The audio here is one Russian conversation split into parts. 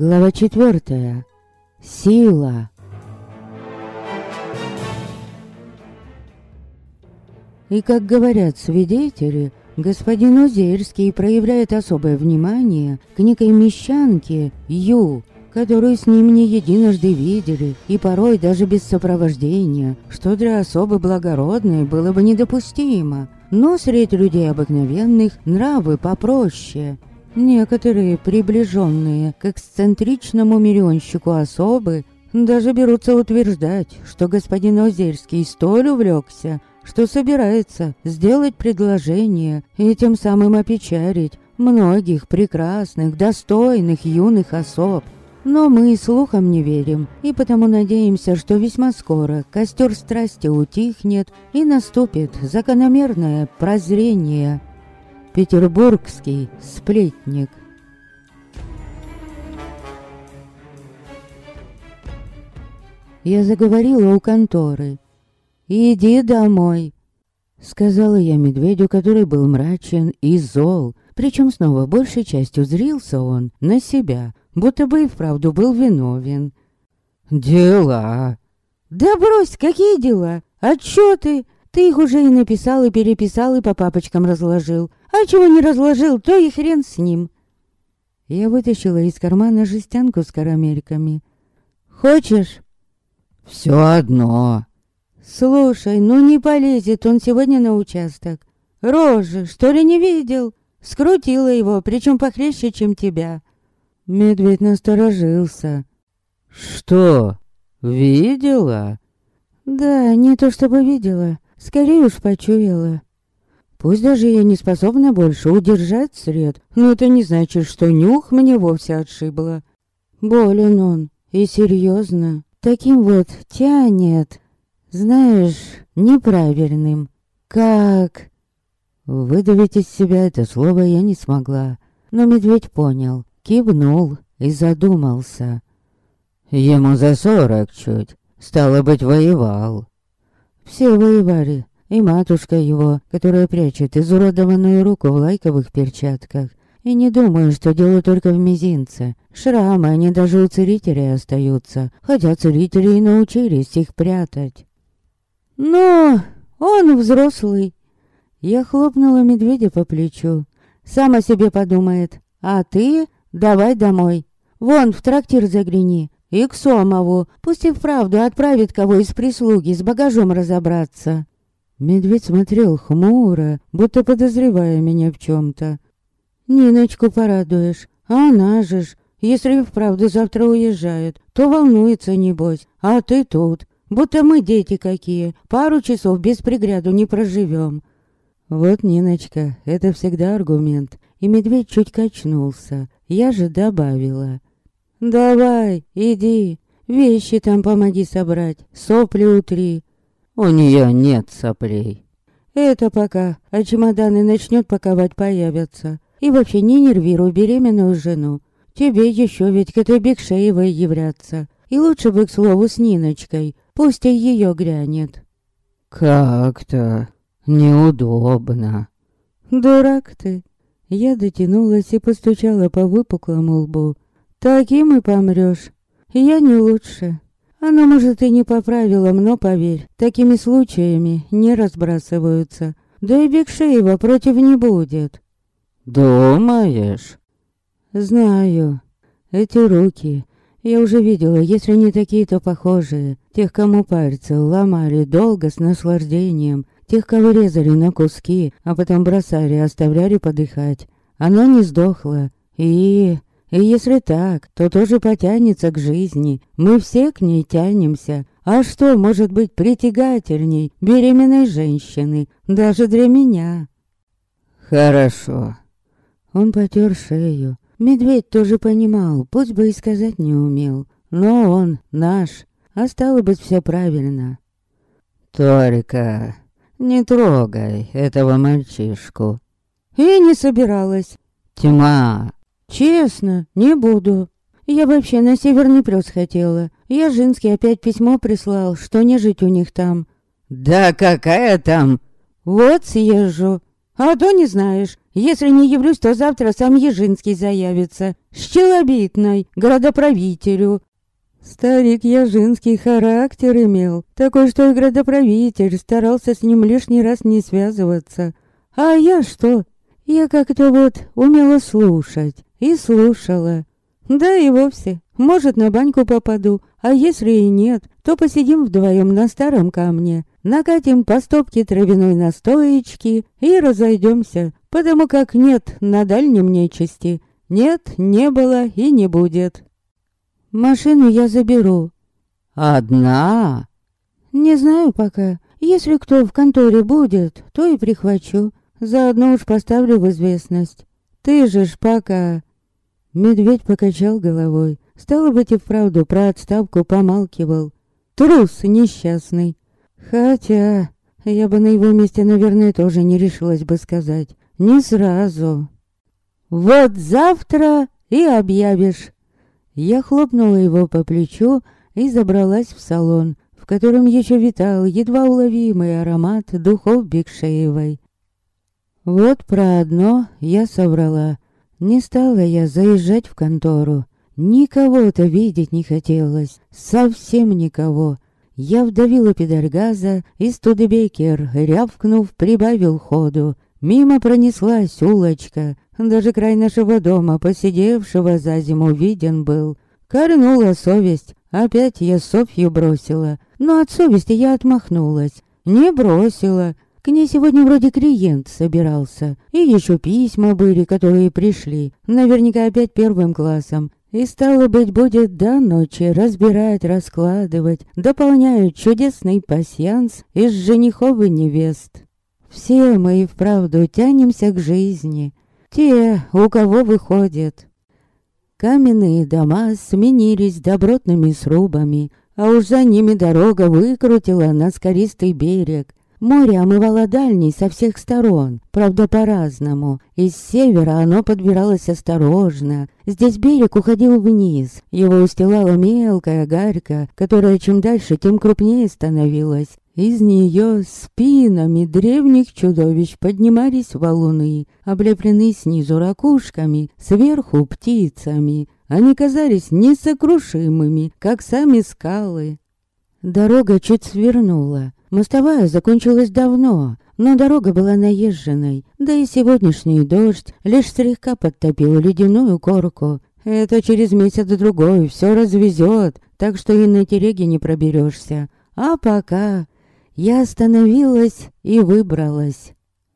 Глава четвертая. Сила. И как говорят свидетели, господин Узерский проявляет особое внимание к некой мещанке Ю, которую с ним не единожды видели, и порой даже без сопровождения, что для особо благородной было бы недопустимо. Но среди людей обыкновенных нравы попроще, Некоторые, приближенные к эксцентричному миллионщику особы, даже берутся утверждать, что господин Озерский столь увлекся, что собирается сделать предложение и тем самым опечалить многих прекрасных, достойных юных особ. Но мы и слухам не верим, и потому надеемся, что весьма скоро костер страсти утихнет и наступит закономерное прозрение – Петербургский сплетник. Я заговорила у конторы. «Иди домой», — сказала я медведю, который был мрачен и зол, причем снова большей частью зрился он на себя, будто бы и вправду был виновен. «Дела!» «Да брось, какие дела? Отчеты? Ты их уже и написал, и переписал, и по папочкам разложил. А чего не разложил, то и хрен с ним. Я вытащила из кармана жестянку с карамельками. Хочешь? Все одно. Слушай, ну не полезет он сегодня на участок. Рожи, что ли, не видел? Скрутила его, причем похлеще, чем тебя. Медведь насторожился. Что, видела? Да, не то чтобы видела, скорее уж почуяла. Пусть даже я не способна больше удержать сред, но это не значит, что нюх мне вовсе отшибло. Болен он, и серьезно. Таким вот тянет, знаешь, неправильным. Как... Выдавить из себя это слово я не смогла, но медведь понял, кивнул и задумался. Ему за сорок чуть, стало быть, воевал. Все воевали, и матушка его, которая прячет изуродованную руку в лайковых перчатках. И не думаю, что дело только в мизинце. Шрамы, они даже у целителей остаются, хотя целители и научились их прятать. Но он взрослый. Я хлопнула медведя по плечу. Сам о себе подумает. А ты давай домой. Вон, в трактир загляни. И к Сомову. Пусть и вправду отправит кого из прислуги с багажом разобраться. Медведь смотрел хмуро, будто подозревая меня в чем-то. «Ниночку порадуешь, а она же ж, если вправду завтра уезжает, то волнуется, небось, а ты тут, будто мы дети какие, пару часов без пригляду не проживем». Вот, Ниночка, это всегда аргумент, и медведь чуть качнулся, я же добавила. «Давай, иди, вещи там помоги собрать, сопли утри, у нее нет соплей. Это пока, а чемоданы начнет паковать появятся. И вообще не нервируй беременную жену. Тебе еще ведь к этой Бекшеевой являться. И лучше бы, к слову, с Ниночкой. Пусть и ее грянет. Как-то неудобно. Дурак ты. Я дотянулась и постучала по выпуклому лбу. Таким и помрешь. Я не лучше. Она, может, и не по правилам, но, поверь, такими случаями не разбрасываются. Да и Бекшеева против не будет. Думаешь? Знаю. Эти руки. Я уже видела, если не такие, то похожие. Тех, кому пальцы ломали долго с наслаждением. Тех, кого резали на куски, а потом бросали, оставляли подыхать. Она не сдохла. И и если так, то тоже потянется к жизни. Мы все к ней тянемся. А что может быть притягательней беременной женщины, даже для меня? Хорошо. Он потер шею. Медведь тоже понимал, пусть бы и сказать не умел. Но он наш, а стало быть все правильно. Только не трогай этого мальчишку. И не собиралась. Тьма, Честно, не буду. Я вообще на Северный Прёс хотела. Я Жинский опять письмо прислал, что не жить у них там. Да какая там? Вот съезжу. А то не знаешь. Если не явлюсь, то завтра сам Ежинский заявится. С челобитной, градоправителю. Старик Яжинский характер имел, такой, что и градоправитель старался с ним лишний раз не связываться. А я что? Я как-то вот умела слушать и слушала. Да и вовсе, может, на баньку попаду, а если и нет, то посидим вдвоем на старом камне, накатим по стопке травяной настоечки и разойдемся, потому как нет на дальнем нечисти. Нет, не было и не будет. Машину я заберу. Одна? Не знаю пока. Если кто в конторе будет, то и прихвачу. Заодно уж поставлю в известность. Ты же ж пока... Медведь покачал головой. Стало быть, и вправду про отставку помалкивал. Трус несчастный. Хотя, я бы на его месте, наверное, тоже не решилась бы сказать. Не сразу. Вот завтра и объявишь. Я хлопнула его по плечу и забралась в салон, в котором еще витал едва уловимый аромат духов Бекшеевой. Вот про одно я собрала. Не стала я заезжать в контору. Никого-то видеть не хотелось. Совсем никого. Я вдавила педаль газа, и Студебекер, рявкнув, прибавил ходу. Мимо пронеслась улочка. Даже край нашего дома, посидевшего за зиму, виден был. Корнула совесть. Опять я Софью бросила. Но от совести я отмахнулась. Не бросила. К ней сегодня вроде клиент собирался. И еще письма были, которые пришли. Наверняка опять первым классом. И стало быть, будет до ночи разбирать, раскладывать, дополняют чудесный пасьянс из женихов и невест. Все мы и вправду тянемся к жизни. Те, у кого выходит. Каменные дома сменились добротными срубами, а уж за ними дорога выкрутила на скористый берег, Море омывало дальний со всех сторон, правда по-разному. Из севера оно подбиралось осторожно. Здесь берег уходил вниз, его устилала мелкая гарька, которая чем дальше, тем крупнее становилась. Из нее спинами древних чудовищ поднимались валуны, облепленные снизу ракушками, сверху птицами. Они казались несокрушимыми, как сами скалы. Дорога чуть свернула, Мостовая закончилась давно, но дорога была наезженной, да и сегодняшний дождь лишь слегка подтопил ледяную корку. Это через месяц-другой все развезет, так что и на тереге не проберешься. А пока я остановилась и выбралась.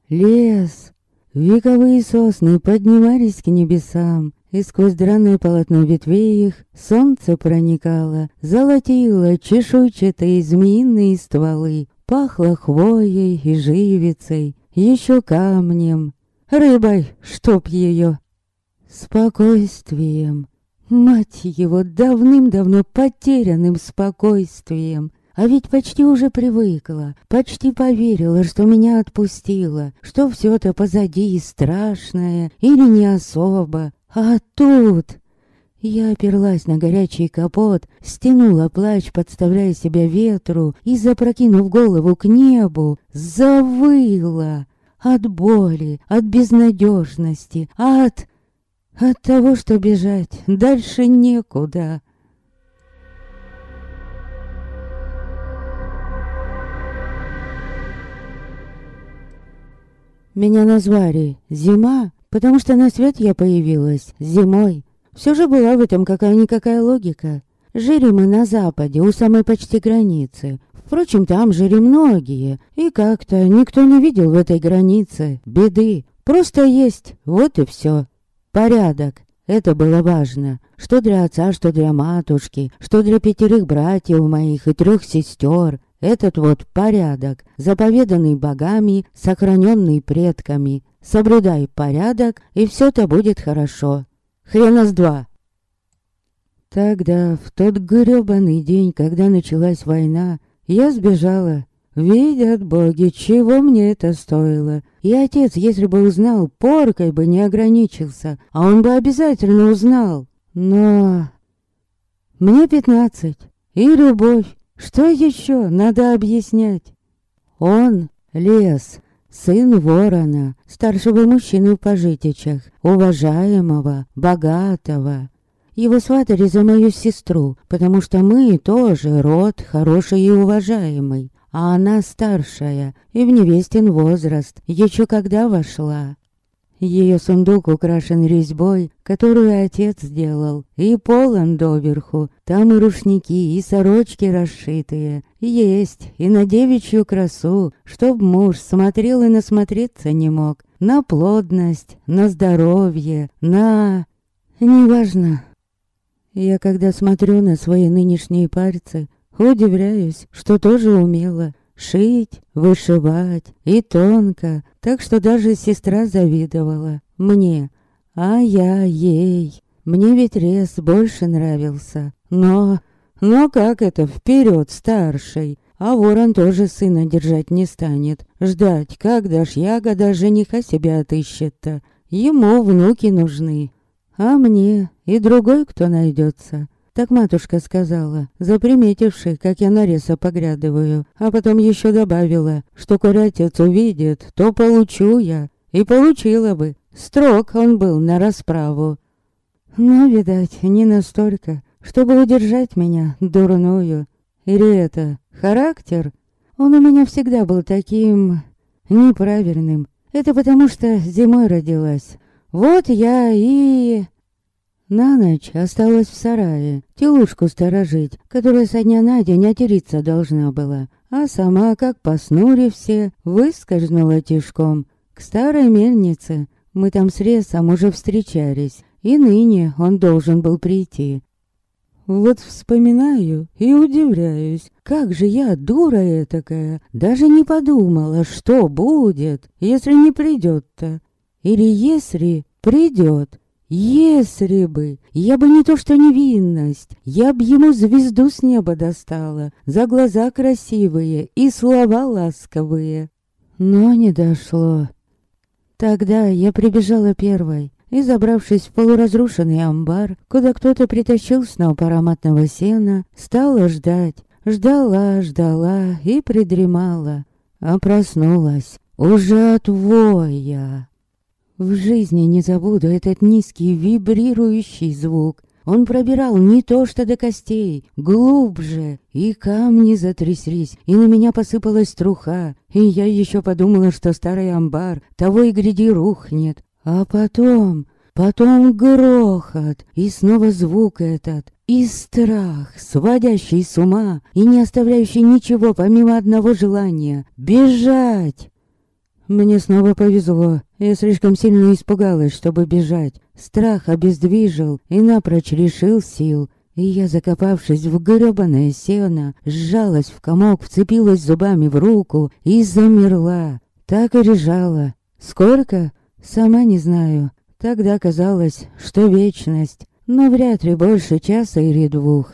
Лес. Вековые сосны поднимались к небесам, и сквозь драное полотно ветвей их солнце проникало, золотило чешуйчатые змеиные стволы, пахло хвоей и живицей, еще камнем, рыбой, чтоб ее. Спокойствием, мать его, давным-давно потерянным спокойствием. А ведь почти уже привыкла, почти поверила, что меня отпустила, что все это позади и страшное, или не особо, а тут... Я оперлась на горячий капот, стянула плащ, подставляя себя ветру, и, запрокинув голову к небу, завыла. От боли, от безнадежности, от... От того, что бежать дальше некуда. Меня назвали «Зима», потому что на свет я появилась зимой. Все же была в этом какая-никакая логика. Жили мы на западе, у самой почти границы. Впрочем, там жили многие, и как-то никто не видел в этой границе беды. Просто есть, вот и все. Порядок. Это было важно. Что для отца, что для матушки, что для пятерых братьев моих и трех сестер. Этот вот порядок, заповеданный богами, сохраненный предками. Соблюдай порядок, и все-то будет хорошо. Хрена с два. Тогда, в тот грёбаный день, когда началась война, я сбежала. Видят боги, чего мне это стоило. И отец, если бы узнал, поркой бы не ограничился, а он бы обязательно узнал. Но... Мне пятнадцать. И любовь. Что еще надо объяснять? Он, лес, сын ворона, старшего мужчины в пожитичах, уважаемого, богатого. Его сватали за мою сестру, потому что мы тоже род хороший и уважаемый, а она старшая и в невестин возраст, еще когда вошла. Ее сундук украшен резьбой, которую отец сделал, и полон доверху. Там и рушники, и сорочки расшитые. Есть, и на девичью красу, чтоб муж смотрел и насмотреться не мог. На плодность, на здоровье, на... Неважно. Я когда смотрю на свои нынешние пальцы, удивляюсь, что тоже умела шить, вышивать и тонко, так что даже сестра завидовала мне, а я ей. Мне ведь рез больше нравился, но... Но как это вперед старший? А ворон тоже сына держать не станет. Ждать, когда ж ягода жениха себя отыщет-то. Ему внуки нужны. А мне и другой кто найдется. Так матушка сказала, заприметивши, как я на реса поглядываю, а потом еще добавила, что коль отец увидит, то получу я. И получила бы. Строг он был на расправу. Но, видать, не настолько, чтобы удержать меня, дурную. Или это характер? Он у меня всегда был таким... неправильным. Это потому что зимой родилась. Вот я и... На ночь осталась в сарае, телушку сторожить, которая со дня на день отериться должна была, а сама, как по снуре все, выскользнула тишком к старой мельнице. Мы там с Ресом уже встречались, и ныне он должен был прийти. Вот вспоминаю и удивляюсь, как же я, дура этакая, даже не подумала, что будет, если не придет-то. Или если придет. Если бы, я бы не то что невинность, я бы ему звезду с неба достала, за глаза красивые и слова ласковые. Но не дошло. Тогда я прибежала первой и, забравшись в полуразрушенный амбар, куда кто-то притащил сноп ароматного сена, стала ждать. Ждала, ждала и придремала, а проснулась уже от воя. В жизни не забуду этот низкий вибрирующий звук. Он пробирал не то что до костей, глубже, и камни затряслись, и на меня посыпалась труха, и я еще подумала, что старый амбар того и гряди рухнет. А потом, потом грохот, и снова звук этот, и страх, сводящий с ума, и не оставляющий ничего помимо одного желания — бежать. Мне снова повезло. Я слишком сильно испугалась, чтобы бежать. Страх обездвижил и напрочь лишил сил. И я, закопавшись в грёбаное сено, сжалась в комок, вцепилась зубами в руку и замерла. Так и лежала. Сколько? Сама не знаю. Тогда казалось, что вечность, но вряд ли больше часа или двух.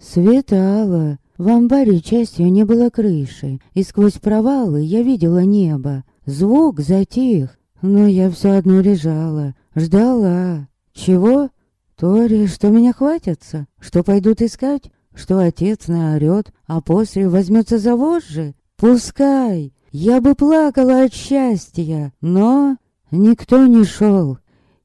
Светало. В амбаре частью не было крыши, и сквозь провалы я видела небо. Звук затих, но я все одно лежала, ждала. Чего? То ли, что меня хватятся, что пойдут искать, что отец наорет, а после возьмется за вожжи. Пускай! Я бы плакала от счастья, но никто не шел.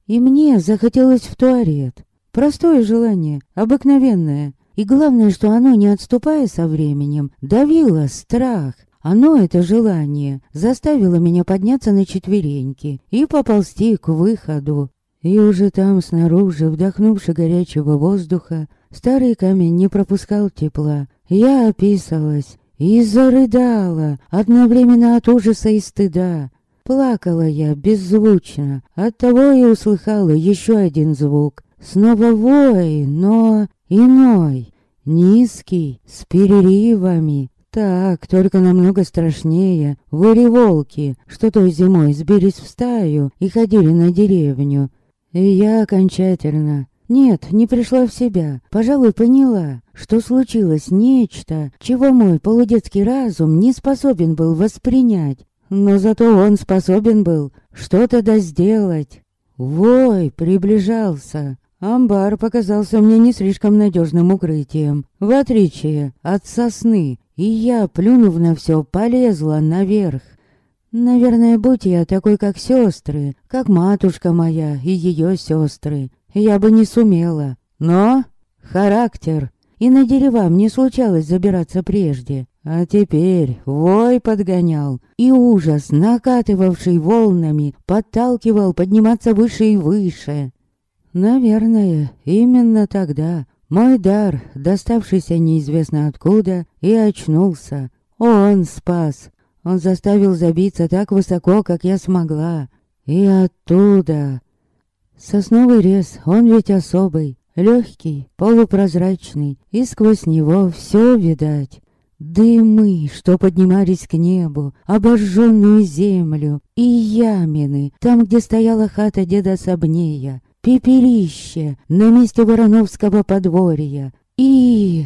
И мне захотелось в туалет. Простое желание, обыкновенное. И главное, что оно, не отступая со временем, давило страх. Оно, это желание, заставило меня подняться на четвереньки и поползти к выходу. И уже там, снаружи, вдохнувши горячего воздуха, старый камень не пропускал тепла. Я описалась и зарыдала, одновременно от ужаса и стыда. Плакала я беззвучно, оттого и услыхала еще один звук. Снова вой, но иной, низкий, с переривами, так, только намного страшнее. Вори-волки, что той зимой сбились в стаю и ходили на деревню. И я окончательно... Нет, не пришла в себя. Пожалуй, поняла, что случилось нечто, чего мой полудетский разум не способен был воспринять. Но зато он способен был что-то да сделать. Вой приближался. Амбар показался мне не слишком надежным укрытием, в отличие от сосны, и я, плюнув на все, полезла наверх. Наверное, будь я такой, как сестры, как матушка моя и ее сестры, я бы не сумела. Но характер. И на дерева мне случалось забираться прежде. А теперь вой подгонял, и ужас, накатывавший волнами, подталкивал подниматься выше и выше. Наверное, именно тогда мой дар, доставшийся неизвестно откуда, и очнулся. Он спас, он заставил забиться так высоко, как я смогла. И оттуда... Сосновый рез, он ведь особый, легкий, полупрозрачный, и сквозь него все видать. Дымы, что поднимались к небу, обожженную землю и ямины, там, где стояла хата деда Сабнея, пепелище на месте Вороновского подворья и...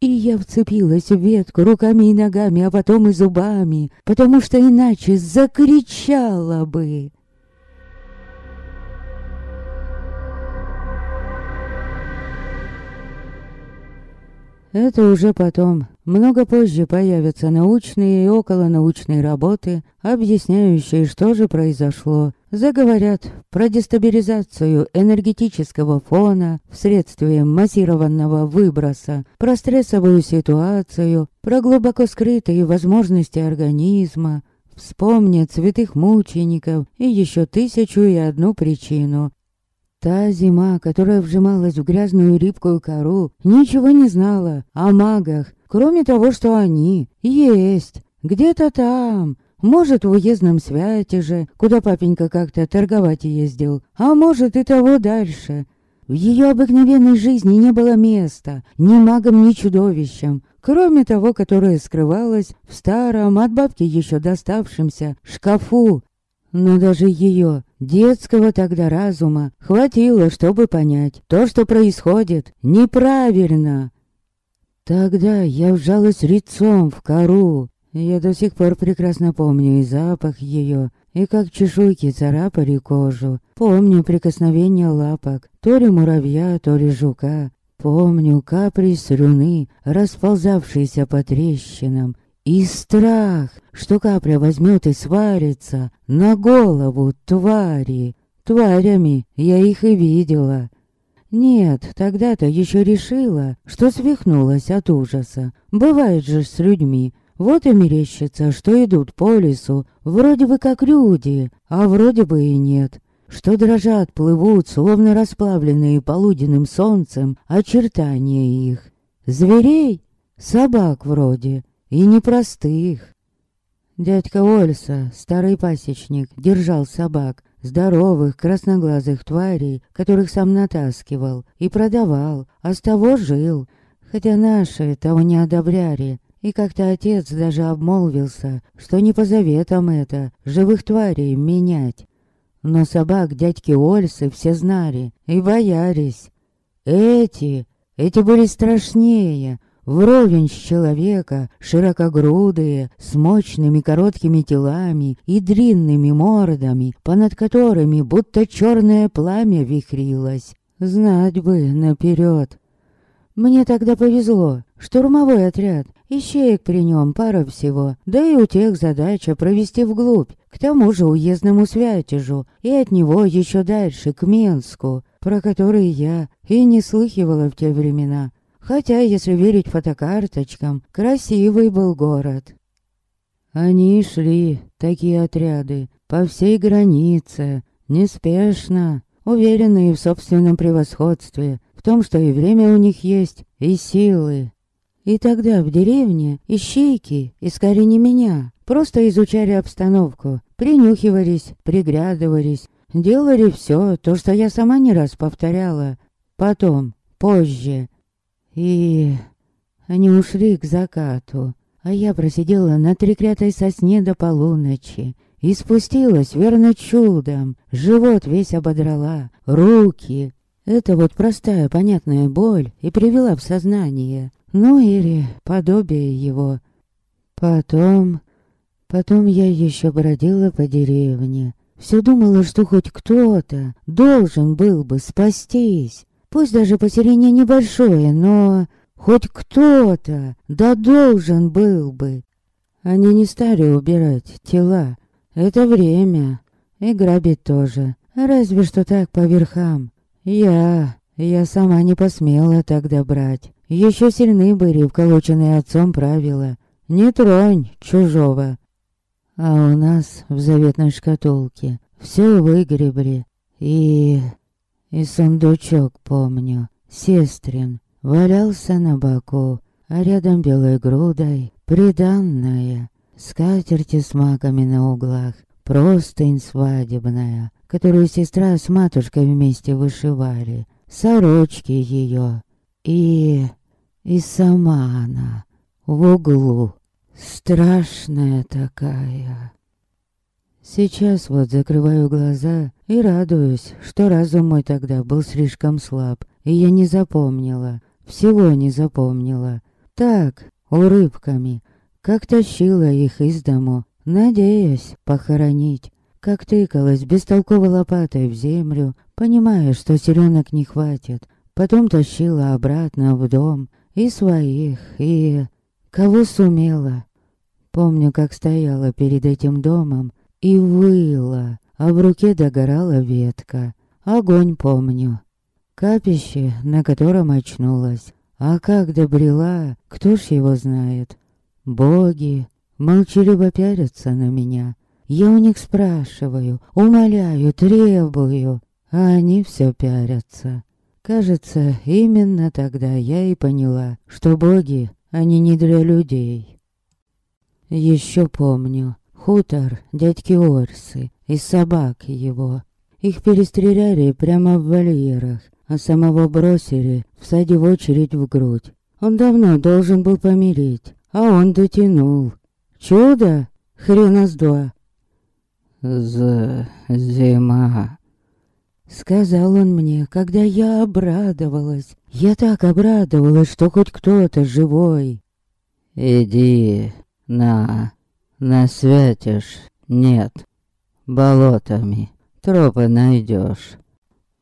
И я вцепилась в ветку руками и ногами, а потом и зубами, потому что иначе закричала бы. Это уже потом. Много позже появятся научные и околонаучные работы, объясняющие, что же произошло. Заговорят про дестабилизацию энергетического фона вследствие массированного выброса, про стрессовую ситуацию, про глубоко скрытые возможности организма, вспомнят святых мучеников и еще тысячу и одну причину, Та зима, которая вжималась в грязную рыбкую кору, ничего не знала о магах, кроме того, что они есть, где-то там, может, в уездном святеже, куда папенька как-то торговать ездил, а может и того дальше. В ее обыкновенной жизни не было места ни магам, ни чудовищам, кроме того, которое скрывалось в старом, от бабки еще доставшемся, шкафу. Но даже ее детского тогда разума хватило, чтобы понять, то, что происходит, неправильно. Тогда я вжалась лицом в кору. Я до сих пор прекрасно помню и запах ее, и как чешуйки царапали кожу. Помню прикосновение лапок, то ли муравья, то ли жука. Помню капри слюны, расползавшиеся по трещинам, и страх, что капля возьмет и сварится на голову твари. Тварями я их и видела. Нет, тогда-то еще решила, что свихнулась от ужаса. Бывает же с людьми. Вот и мерещится, что идут по лесу, вроде бы как люди, а вроде бы и нет. Что дрожат, плывут, словно расплавленные полуденным солнцем, очертания их. Зверей? Собак вроде. И непростых. Дядька Ольса, старый пасечник, держал собак, здоровых, красноглазых тварей, которых сам натаскивал и продавал, а с того жил. Хотя наши того не одобряли, и как-то отец даже обмолвился, что не по заветам это, живых тварей менять. Но собак дядьки Ольсы все знали и боялись. Эти, эти были страшнее, Вровень с человека, широкогрудые, с мощными короткими телами и длинными мордами, понад которыми будто черное пламя вихрилось. Знать бы наперед. Мне тогда повезло. Штурмовой отряд. Ищеек при нем пара всего. Да и у тех задача провести вглубь. К тому же уездному святежу. И от него еще дальше, к Менску, про который я и не слыхивала в те времена. Хотя, если верить фотокарточкам, красивый был город. Они шли, такие отряды, по всей границе, неспешно, уверенные в собственном превосходстве, в том, что и время у них есть, и силы. И тогда в деревне ищейки искали не меня, просто изучали обстановку, принюхивались, приглядывались, делали все то, что я сама не раз повторяла. Потом, позже, и они ушли к закату, а я просидела на треклятой сосне до полуночи и спустилась, верно, чудом. Живот весь ободрала, руки. Это вот простая, понятная боль и привела в сознание. Ну или подобие его. Потом... Потом я еще бродила по деревне. Все думала, что хоть кто-то должен был бы спастись. Пусть даже поселение небольшое, но хоть кто-то, да должен был бы. Они не стали убирать тела. Это время. И грабить тоже. Разве что так по верхам. Я... Я сама не посмела тогда брать. Еще сильны были вколоченные отцом правила. Не тронь чужого. А у нас в заветной шкатулке все выгребли. И... И сундучок, помню, сестрин, валялся на боку, а рядом белой грудой приданная, скатерти с маками на углах, простынь свадебная, которую сестра с матушкой вместе вышивали, сорочки ее и... и сама она в углу, страшная такая. Сейчас вот закрываю глаза и радуюсь, что разум мой тогда был слишком слаб, и я не запомнила, всего не запомнила. Так, урывками, как тащила их из дому, надеясь похоронить. Как тыкалась бестолковой лопатой в землю, понимая, что селенок не хватит. Потом тащила обратно в дом и своих, и... Кого сумела. Помню, как стояла перед этим домом и выла, а в руке догорала ветка. Огонь помню. Капище, на котором очнулась. А как добрела, кто ж его знает. Боги молчаливо пярятся на меня. Я у них спрашиваю, умоляю, требую, а они все пярятся. Кажется, именно тогда я и поняла, что боги, они не для людей. Еще помню, хутор дядьки Орсы и собак его. Их перестреляли прямо в вольерах, а самого бросили, всадив очередь в грудь. Он давно должен был помереть, а он дотянул. Чудо? Хрена с два. З... зима. Сказал он мне, когда я обрадовалась. Я так обрадовалась, что хоть кто-то живой. Иди на... насвятишь? Нет. Болотами. Тропы найдешь.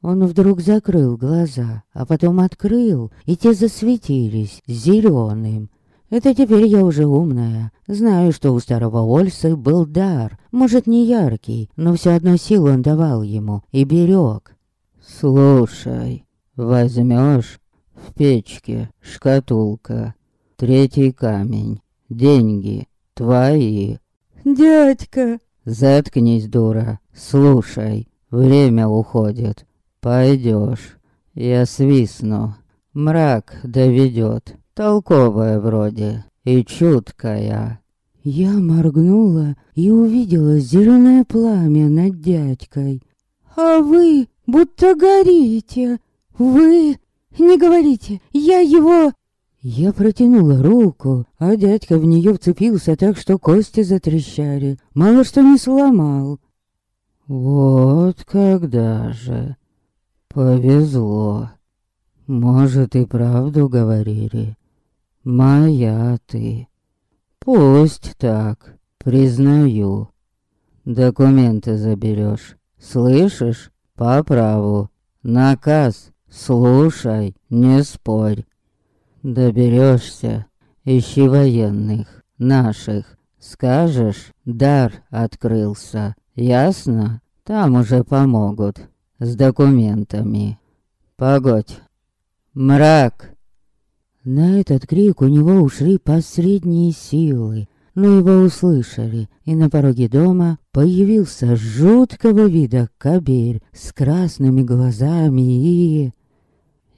Он вдруг закрыл глаза, а потом открыл, и те засветились зеленым. Это теперь я уже умная. Знаю, что у старого Ольсы был дар. Может, не яркий, но все одно силу он давал ему и берег. Слушай, возьмешь в печке шкатулка, третий камень, деньги твои. Дядька! Заткнись, дура, слушай, время уходит. Пойдешь, я свистну. Мрак доведет, толковая вроде и чуткая. Я моргнула и увидела зеленое пламя над дядькой. «А вы будто горите! Вы... Не говорите, я его...» Я протянула руку, а дядька в нее вцепился так, что кости затрещали. Мало что не сломал. «Вот когда же...» Повезло. Может, и правду говорили. Моя ты. Пусть так, признаю. Документы заберешь. Слышишь? По праву. Наказ. Слушай, не спорь. Доберешься. Ищи военных, наших. Скажешь, дар открылся. Ясно? Там уже помогут с документами. Погодь. Мрак. На этот крик у него ушли последние силы, но его услышали, и на пороге дома появился жуткого вида кобель с красными глазами и...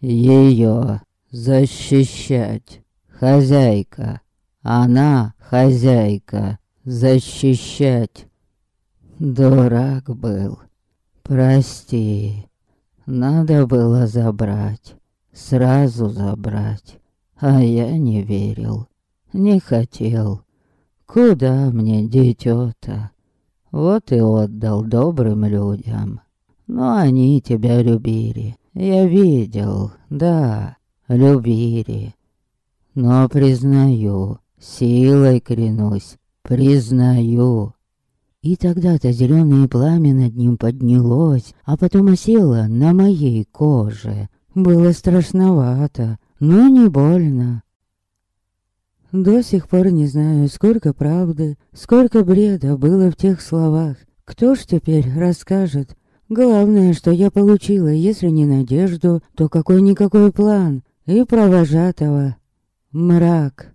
Ее защищать. Хозяйка. Она хозяйка. Защищать. Дурак был. Прости, надо было забрать, сразу забрать, а я не верил, не хотел. Куда мне дитё-то? Вот и отдал добрым людям. Но они тебя любили, я видел, да, любили. Но признаю, силой клянусь, признаю, и тогда-то зеленое пламя над ним поднялось, а потом осело на моей коже. Было страшновато, но не больно. До сих пор не знаю, сколько правды, сколько бреда было в тех словах. Кто ж теперь расскажет? Главное, что я получила, если не надежду, то какой-никакой план. И провожатого. Мрак.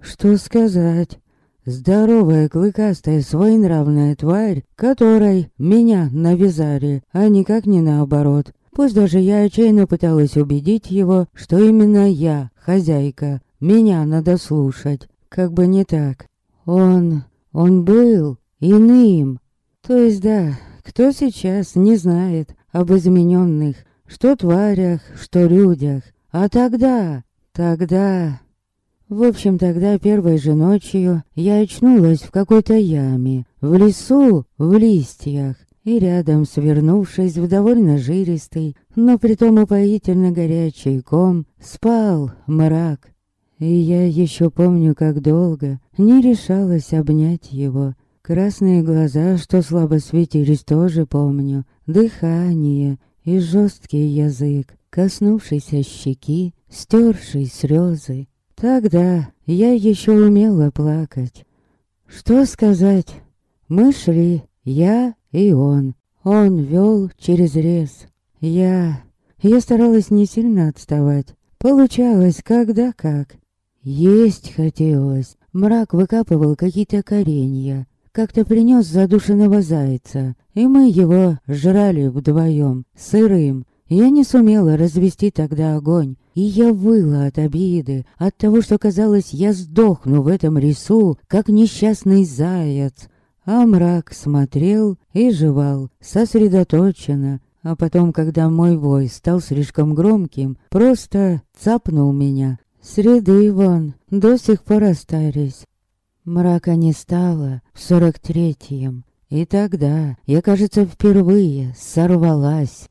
Что сказать? Здоровая, клыкастая, своенравная тварь, которой меня навязали, а никак не наоборот. Пусть даже я отчаянно пыталась убедить его, что именно я, хозяйка, меня надо слушать. Как бы не так. Он... он был иным. То есть да, кто сейчас не знает об измененных, что тварях, что людях. А тогда, тогда... В общем, тогда первой же ночью я очнулась в какой-то яме, в лесу, в листьях, и рядом, свернувшись в довольно жилистый, но притом упоительно горячий ком, спал мрак. И я еще помню, как долго не решалась обнять его. Красные глаза, что слабо светились, тоже помню, дыхание и жесткий язык, коснувшийся щеки, стерший слезы. Тогда я еще умела плакать. Что сказать? Мы шли, я и он. Он вел через лес. Я... Я старалась не сильно отставать. Получалось, когда как. Есть хотелось. Мрак выкапывал какие-то коренья. Как-то принес задушенного зайца, и мы его жрали вдвоем, сырым. Я не сумела развести тогда огонь, и я выла от обиды, от того, что казалось, я сдохну в этом лесу, как несчастный заяц. А мрак смотрел и жевал, сосредоточенно, а потом, когда мой вой стал слишком громким, просто цапнул меня. Среды вон до сих пор остались. Мрака не стало в сорок третьем. И тогда я, кажется, впервые сорвалась